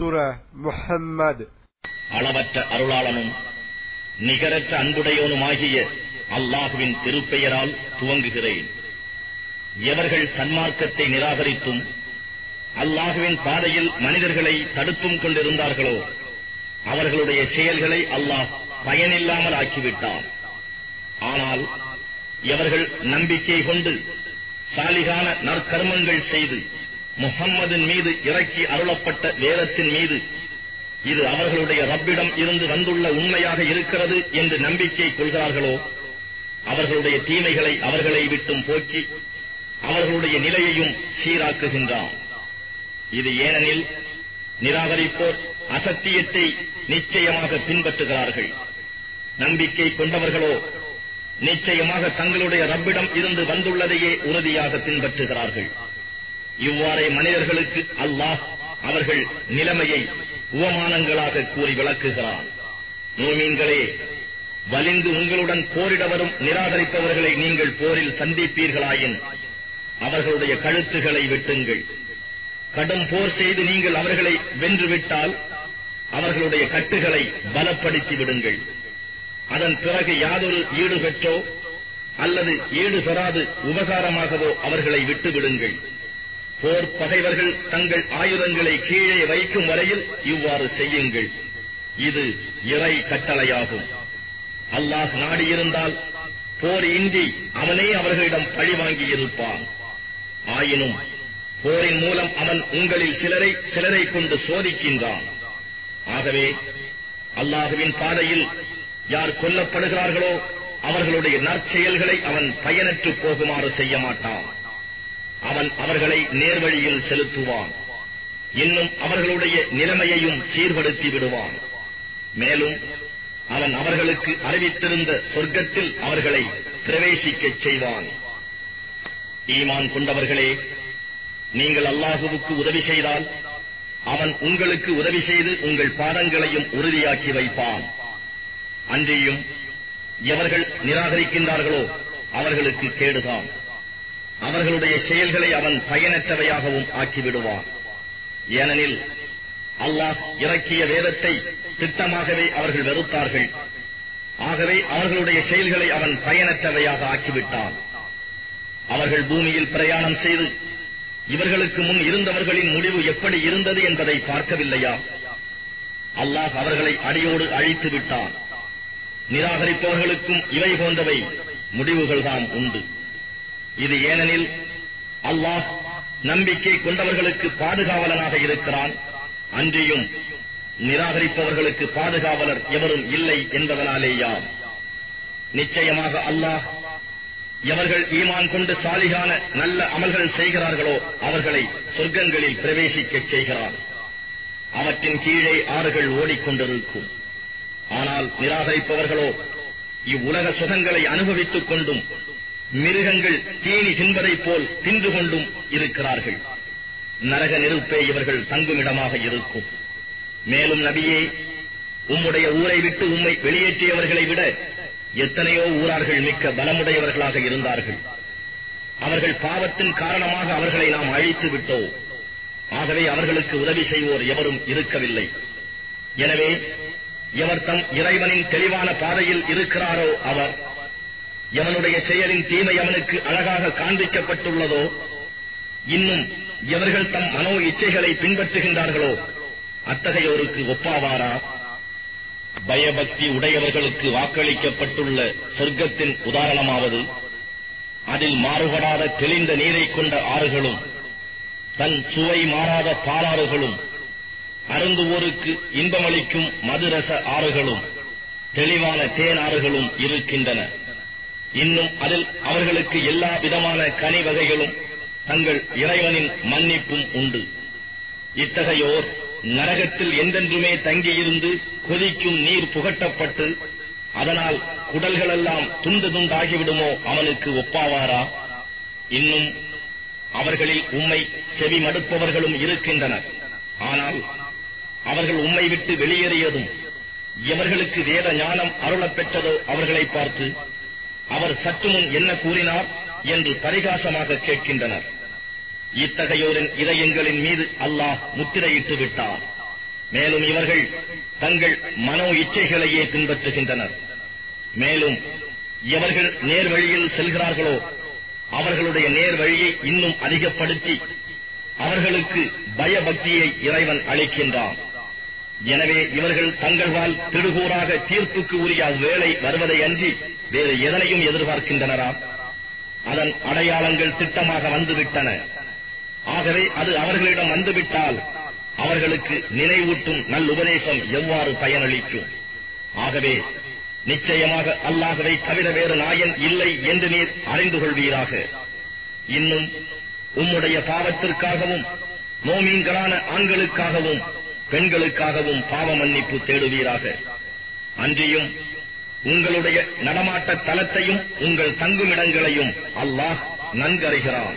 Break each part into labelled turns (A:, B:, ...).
A: சுர முஹம்மது.
B: அளவற்ற அருளாளனும் நிகரற்ற அன்புடையோனுமாகிய அல்லாஹுவின் திருப்பெயரால் துவங்குகிறேன். எவர்கள் சன்மார்க்கத்தை நிராகரித்தும் அல்லாஹுவின் பாதையில் மனிதர்களை தடுத்தும் கொண்டிருந்தார்களோ அவர்களுடைய செயல்களை அல்லாஹ் பயனில்லாமல் ஆக்கிவிட்டான். ஆனால் எவர்கள் நம்பிக்கை கொண்டு சாலிகான நற்கர்மங்கள் செய்து முகம்மதின் மீது இறக்கி அருளப்பட்ட வேதத்தின் மீது இது அவர்களுடைய ரப்பிடம் இருந்து வந்துள்ள உண்மையாக இருக்கிறது என்று நம்பிக்கை கொள்கிறார்களோ? அவர்களுடைய தீமைகளை அவர்களை விட்டும் போக்கி அவர்களுடைய நிலையையும் சீராக்குகின்றான். இது ஏனெனில் நிராகரிப்போர் அசத்தியத்தை நிச்சயமாக பின்பற்றுகிறார்கள். நம்பிக்கை கொண்டவர்களோ நிச்சயமாக தங்களுடைய ரப்பிடம் இருந்து வந்துள்ளதையே உறுதியாக பின்பற்றுகிறார்கள். இவ்வாறே மனிதர்களுக்கு அல்லாஹ் அவர்கள் நிலைமையை உவமானங்களாக கூறி விளக்குகிறான். மூமீன்களே வலிந்து உங்களுடன் போரிட வரும் நிராகரிப்பவர்களை நீங்கள் போரில் சந்திப்பீர்களாயின் அவர்களுடைய கழுத்துகளை வெட்டுங்கள். கடும் போர் செய்து நீங்கள் அவர்களை வென்றுவிட்டால் அவர்களுடைய கட்டுகளை பலப்படுத்தி விடுங்கள். அதன் பிறகு யாதொரு ஈடுபெற்றோ அல்லது ஈடுபெறாது உபகாரமாகவோ அவர்களை விட்டுவிடுங்கள். போர் பகைவர்கள் தங்கள் ஆயுதங்களை கீழே வைக்கும் வரையில் இவ்வாறு செய்யுங்கள். இது இறை கட்டளையாகும். அல்லாஹ் நாடியிருந்தால் போர் இன்றி அவனே அவர்களிடம் பழிவாங்கி இருப்பான் ஆயினும் போரின் மூலம் அவன் உங்களில் சிலரை சிலரை கொண்டு சோதிக்கின்றான். ஆகவே அல்லாஹுவின் பாதையில் யார் கொல்லப்படுகிறார்களோ அவர்களுடைய நற்செயல்களை அவன் பயனற்று போகுமாறு செய்ய மாட்டான் அவன் அவர்களை நேர்வழியில் செலுத்துவான். இன்னும் அவர்களுடைய நிலைமையையும் சீர்படுத்தி விடுவான். மேலும் அவன் அவர்களுக்கு அறிவித்திருந்த சொர்க்கத்தில் அவர்களை பிரவேசிக்கச் செய்வான். ஈமான் கொண்டவர்களே நீங்கள் அல்லாஹுவுக்கு உதவி செய்தால் அவன் உங்களுக்கு உதவி செய்து உங்கள் பாதங்களையும் உறுதியாக்கி வைப்பான். அன்றியும் எவர்கள் நிராகரிக்கின்றார்களோ அவர்களுக்கு கேடுதான். அவர்களுடைய செயல்களை அவன் பயனற்றவையாகவும் ஆக்கிவிடுவான். ஏனெனில் அல்லாஹ் இறக்கிய வேதத்தை திட்டமாகவே அவர்கள் வெறுத்தார்கள். ஆகவே அவர்களுடைய செயல்களை அவன் பயனற்றவையாக ஆக்கிவிட்டான். அவர்கள் பூமியில் பிரயாணம் செய்து இவர்களுக்கு முன் இருந்தவர்களின் முடிவு எப்படி இருந்தது என்பதை பார்க்கவில்லையா? அல்லாஹ் அவர்களை அடியோடு அழித்து விட்டான். நிராகரிப்பவர்களுக்கும் இவை போன்றவை முடிவுகள்தான் உண்டு. இது ஏனெனில் அல்லாஹ் நம்பிக்கை கொண்டவர்களுக்கு பாதுகாவலனாக இருக்கிறான். அன்றியும் நிராகரிப்பவர்களுக்கு பாதுகாவலர் எவரும் இல்லை என்பதனாலேயாம். நிச்சயமாக அல்லாஹ் எவர்கள் ஈமான் கொண்டு சாலிகான நல்ல அமல்கள் செய்கிறார்களோ அவர்களை சொர்க்கங்களில் பிரவேசிக்கச் செய்கிறார் அவற்றின் கீழே ஆறுகள் ஓடிக்கொண்டிருக்கும். ஆனால் நிராகரிப்பவர்களோ இவ்வுலக சுகங்களை அனுபவித்துக் கொண்டும் மிருகங்கள் தீனி தின்பதைப் போல் தின்று கொண்டும் இருக்கிறார்கள். நரக நெருப்பே இவர்கள் தங்குமிடமாக இருக்கும். மேலும் நபியே உம்முடைய ஊரை விட்டு உம்மை வெளியேற்றியவர்களை விட எத்தனையோ ஊரார்கள் மிக்க பலமுடையவர்களாக இருந்தார்கள். அவர்கள் பாவத்தின் காரணமாக அவர்களை நாம் அழித்து விட்டோம். ஆகவே அவர்களுக்கு உதவி செய்வோர் எவரும் இருக்கவில்லை. எனவே எவர் தம் இறைவனின் தெளிவான பாதையில் இருக்கிறாரோ அவர் எவனுடைய செயலின் தீமை அவனுக்கு அழகாக காண்பிக்கப்பட்டுள்ளதோ இன்னும் எவர்கள் தம் மனோ இச்சைகளை பின்பற்றுகின்றார்களோ அத்தகையோருக்கு ஒப்பாவாரா? பயபக்தி உடையவர்களுக்கு வாக்களிக்கப்பட்டுள்ள சொர்க்கத்தின் உதாரணமாவது அதில் மாறுபடாத தெளிந்த நீரை கொண்ட ஆறுகளும் தன் சுவை மாறாத பாலாறுகளும் அருந்துவோருக்கு இன்பமளிக்கும் மதுரச ஆறுகளும் தெளிவான தேன் ஆறுகளும் இருக்கின்றன. இன்னும் அதில் அவர்களுக்கு எல்லா விதமான கனி வகைகளும் தங்கள் இறைவனின் மன்னிப்பும் உண்டு. இத்தகையோர் நரகத்தில் என்றென்றுமே தங்கியிருந்து கொதிக்கும் நீர் புகட்டப்பட்டு அதனால் குடல்களெல்லாம் துண்டு துண்டாகிவிடுமோ அவனுக்கு ஒப்பாவாரா? இன்னும் அவர்களில் உம்மை செவி மடுப்பவர்களும் இருக்கின்றனர். ஆனால் அவர்கள் உம்மை விட்டு வெளியேறியதும் எவர்களுக்கு வேத ஞானம் அருளப் பெற்றதோ அவர்களை பார்த்து அவர் சற்றுமுன் என்ன கூறினார் என்று பரிகாசமாக கேட்கின்றனர். இத்தகையோரின் இதயங்களின் மீது அல்லாஹ் முத்திரையிட்டு விட்டார். மேலும் இவர்கள் தங்கள் மனோ இச்சைகளையே பின்பற்றுகின்றனர். மேலும் எவர்கள் நேர்வழியில் செல்கிறார்களோ அவர்களுடைய நேர்வழியை இன்னும் அதிகப்படுத்தி அவர்களுக்கு பயபக்தியை இறைவன் அளிக்கின்றான். எனவே இவர்கள் தங்கள்வால் திடுகூறாக தீர்ப்புக்கு உரிய அவ்வேளை வருவதை அன்றி வேறு எதனையும் எதிர்பார்க்கின்றனரா அதன் அடையாளங்கள் திட்டமாக வந்துவிட்டன. ஆகவே அது அவர்களிடம் வந்துவிட்டால் அவர்களுக்கு நினைவூட்டும் நல்லுபதேசம் எவ்வாறு பயனளிக்கும்? ஆகவே நிச்சயமாக அல்லாஹவை தவிர வேறு நாயன் இல்லை என்று நீர் அறிந்து கொள்வீராக. இன்னும் உம்முடைய பாவத்திற்காகவும் மோமீன்களான ஆண்களுக்காகவும் பெண்களுக்காகவும் பாவ மன்னிப்பு தேடுவீராக. அன்றியும் உங்களுடைய நடமாட்ட தலத்தையும் உங்கள் தங்குமிடங்களையும் அல்லாஹ் நன்கறிகிறான்.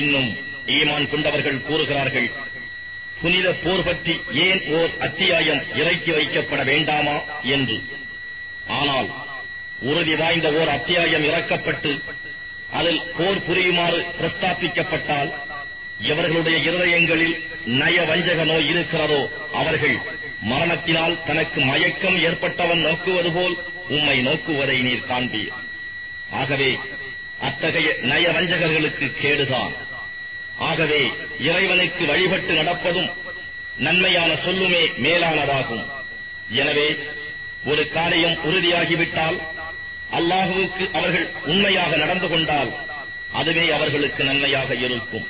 B: இன்னும் ஈமான் கொண்டவர்கள் கூறுகிறார்கள் புனித போர் பற்றி ஏன் ஓர் அத்தியாயம் இறக்கி வைக்கப்பட வேண்டாமா என்று. ஆனால் உறுதி வாய்ந்த ஓர் அத்தியாயம் இறக்கப்பட்டு அதில் போர் புரியுமாறு பிரஸ்தாபிக்கப்பட்டால் எவர்களுடைய இருதயங்களில் நய வஞ்சக நோய் இருக்கிறதோ அவர்கள் மரணத்தினால் தனக்கு மயக்கம் ஏற்பட்டவன் நோக்குவது போல் உம்மை நோக்குவதை நீர் காண்பீர். ஆகவே அத்தகைய நயவஞ்சகர்களுக்கு கேடுதான். ஆகவே இறைவனுக்கு வழிபட்டு நடப்பதும் நன்மையான சொல்லுமே மேலானதாகும். எனவே ஒரு காரியம் உறுதியாகிவிட்டால் அல்லாஹுவுக்கு அவர்கள் உண்மையாக நடந்து கொண்டால் அதுவே அவர்களுக்கு நன்மையாக இருக்கும்.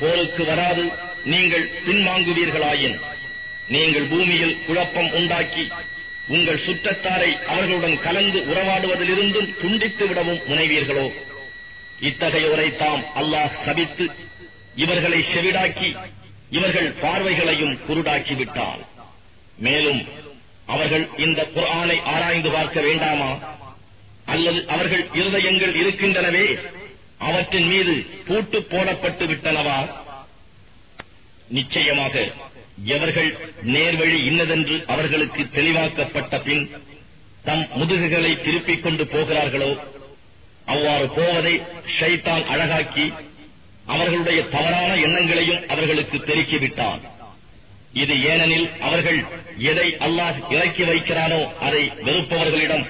B: போருக்கு வராது நீங்கள் பின்வாங்குவீர்களாயின் நீங்கள் பூமியில் குழப்பம் உண்டாக்கி உங்கள் சுற்றத்தாரை அவர்களுடன் கலந்து உறவாடுவதிலிருந்தும் துண்டித்து விடவும் முனைவீர்களோ? இத்தகையோரை தாம் அல்லாஹ் சபித்து இவர்களை செவிடாக்கி இவர்கள் பார்வைகளையும் குருடாக்கிவிட்டால். மேலும் அவர்கள் இந்த குர்ஆனை ஆராய்ந்து பார்க்க வேண்டாமா? அல்லது அவர்கள் இருதயங்கள் இருக்கின்றனவே அவற்றின் மீது பூட்டு போடப்பட்டு விட்டனவா? நிச்சயமாக எவர்கள் நேர்வழி இன்னதென்று அவர்களுக்கு தெளிவாக்கப்பட்ட பின் தம் முதுகுகளை திருப்பிக் கொண்டு போகிறார்களோ அவ்வாறு போவதை ஷைத்தான் அழகாக்கி அவர்களுடைய தவறான எண்ணங்களையும் அவர்களுக்கு தெரிக்கிவிட்டான் இது ஏனெனில் அவர்கள் எதை அல்லாஹ் இறக்கி வைக்கிறானோ அதை வெறுப்பவர்களிடம்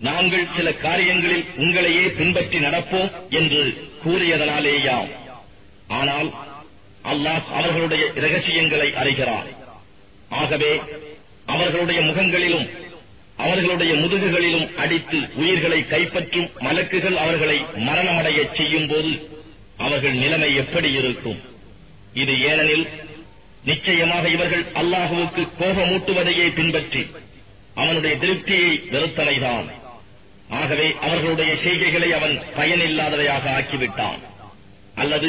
B: நாங்கள் சில காரியங்களில் உங்களையே பின்பற்றி நடப்போம் என்று கூறியதனாலேயாம். ஆனால் அல்லாஹ் அவர்களுடைய ரகசியங்களை அறிகிறார். ஆகவே அவர்களுடைய முகங்களிலும் அவர்களுடைய முதுகுகளிலும் அடித்து உயிர்களை கைப்பற்றும் மலக்குகள் அவர்களை மரணமடைய செய்யும் போது அவர்கள் நிலைமை எப்படி இருக்கும்? இது ஏனெனில் நிச்சயமாக இவர்கள் அல்லாஹுவுக்கு கோபமூட்டுவதையே பின்பற்றி அவனுடைய திருப்தியை வெறுத்தனைதான் ஆகவே அவர்களுடைய செய்கைகளை அவன் பயனில்லாதவையாக ஆக்கிவிட்டான். அல்லது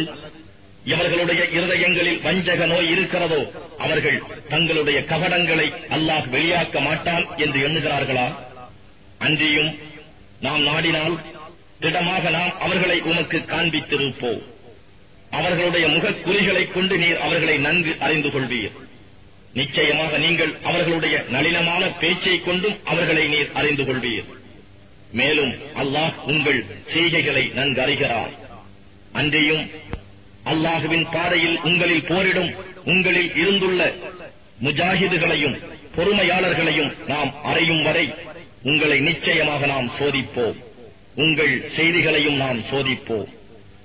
B: எவர்களுடைய இருதயங்களில் வஞ்சக நோய் இருக்கிறதோ அவர்கள் தங்களுடைய கபடங்களை அல்லாஹ் வெளியாக்க மாட்டான் என்று எண்ணுகிறார்களா? அன்றியும் நாம் நாடினால் திடமாக நாம் அவர்களை உமக்கு காண்பித்திருப்போம். அவர்களுடைய முகக்குறிகளைக் கொண்டு நீர் அவர்களை நன்கு அறிந்து கொள்வீர். நிச்சயமாக நீங்கள் அவர்களுடைய நளினமான பேச்சைக் கொண்டும் அவர்களை நீர் அறிந்து கொள்வீர். மேலும் அல்லாஹ் உங்கள் செய்கைகளை நன்கு அறிகிறார். அன்றியும் அல்லாஹுவின் பாதையில் உங்களில் போரிடும் உங்களில் இருந்துள்ள முஜாஹிதுகளையும் பொறுமையாளர்களையும் நாம் அறையும் வரை உங்களை நிச்சயமாக நாம் சோதிப்போம். உங்கள் செய்திகளையும் நாம் சோதிப்போம்.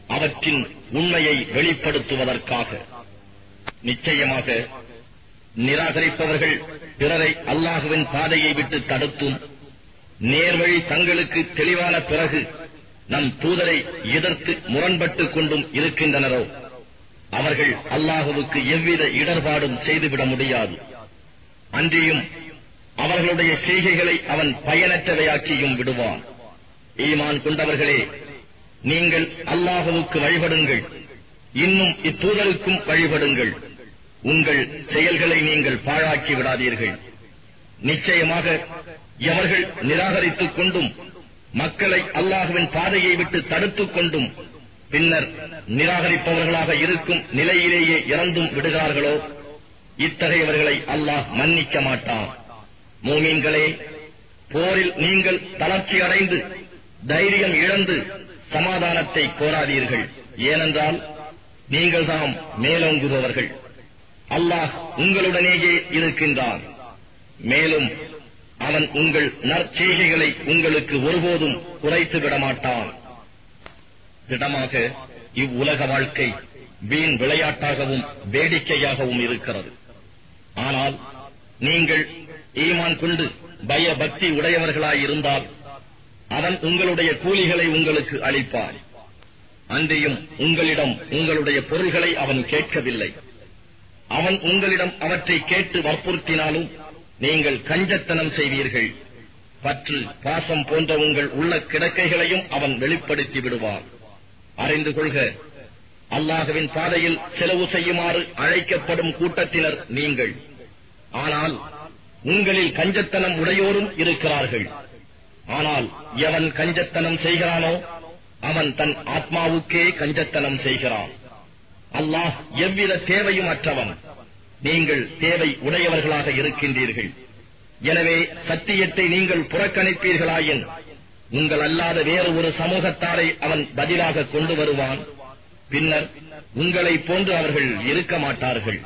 B: அவற்றின் உண்மையை வெளிப்படுத்துவதற்காக. நிச்சயமாக நிராகரிப்பவர்கள் பிறரை அல்லாஹுவின் பாதையை விட்டு தடுத்தும். நேர்வழி தங்களுக்கு தெளிவான பிறகு நம் தூதரை எதிர்த்து முரண்பட்டுக் கொண்டும் இருக்கின்றனரோ? அவர்கள் அல்லாஹுவுக்கு எவ்வித இடர்பாடும் செய்துவிட முடியாது. அன்றியும் அவர்களுடைய செய்கைகளை அவன் பயனற்றவையாக்கியும் விடுவான். ஈமான் கொண்டவர்களே நீங்கள் அல்லாஹுவுக்கு வழிபடுங்கள். இன்னும் இத்தூதருக்கும் வழிபடுங்கள். உங்கள் செயல்களை நீங்கள் பாழாக்கி விடாதீர்கள். நிச்சயமாக எவர்கள் நிராகரித்துக் கொண்டும் மக்களை அல்லாஹுவின் பாதையை விட்டு தடுத்துக் கொண்டும் பின்னர் நிராகரிப்பவர்களாக இருக்கும் நிலையிலேயே இறந்தும் விடுகிறார்களோ? இத்தகையவர்களை அல்லாஹ் மன்னிக்க மாட்டான். மூமீன்களே போரில் நீங்கள் தளர்ச்சி அடைந்து தைரியம் இழந்து சமாதானத்தை கோராதீர்கள். ஏனென்றால் நீங்கள் தாம் மேலோங்குபவர்கள். அல்லாஹ் உங்களுடனேயே இருக்கின்றான். மேலும் அவன் உங்கள் நற்செய்கைகளை உங்களுக்கு ஒருபோதும் குறைத்து விடமாட்டான். திடமாக இவ்வுலக வாழ்க்கை வீண் விளையாட்டாகவும் வேடிக்கையாகவும் இருக்கிறது. ஆனால் நீங்கள் ஈமான் கொண்டு பய பக்தி உடையவர்களாயிருந்தால் அவன் உங்களுடைய கூலிகளை உங்களுக்கு அளிப்பான். அன்றியும் உங்களிடம் உங்களுடைய பொருள்களை அவன் கேட்கவில்லை. அவன் உங்களிடம் அவற்றை கேட்டு வற்புறுத்தினாலும் நீங்கள் கஞ்சத்தனம் செய்வீர்கள். பற்று பாசம் போன்ற உங்கள் உள்ள கிடக்கைகளையும் அவன் வெளிப்படுத்தி விடுவான். அறிந்து கொள்க அல்லாஹுவின் பாதையில் செலவு செய்யுமாறு அழைக்கப்படும் கூட்டத்தினர் நீங்கள். ஆனால் உங்களில் கஞ்சத்தனம் உடையோரும் இருக்கிறார்கள். ஆனால் எவன் கஞ்சத்தனம் செய்கிறானோ அவன் தன் ஆத்மாவுக்கே கஞ்சத்தனம் செய்கிறான். அல்லாஹ் எவ்வித தேவையும் அற்றவன். நீங்கள் தேவை உடையவர்களாக இருக்கின்றீர்கள். எனவே சத்தியத்தை நீங்கள் புறக்கணிப்பீர்களாயின் உங்கள் அல்லாத வேறு ஒரு சமூகத்தாரை அவன் பதிலாக கொண்டு வருவான். பின்னர் உங்களைப் போன்று அவர்கள் இருக்க மாட்டார்கள்.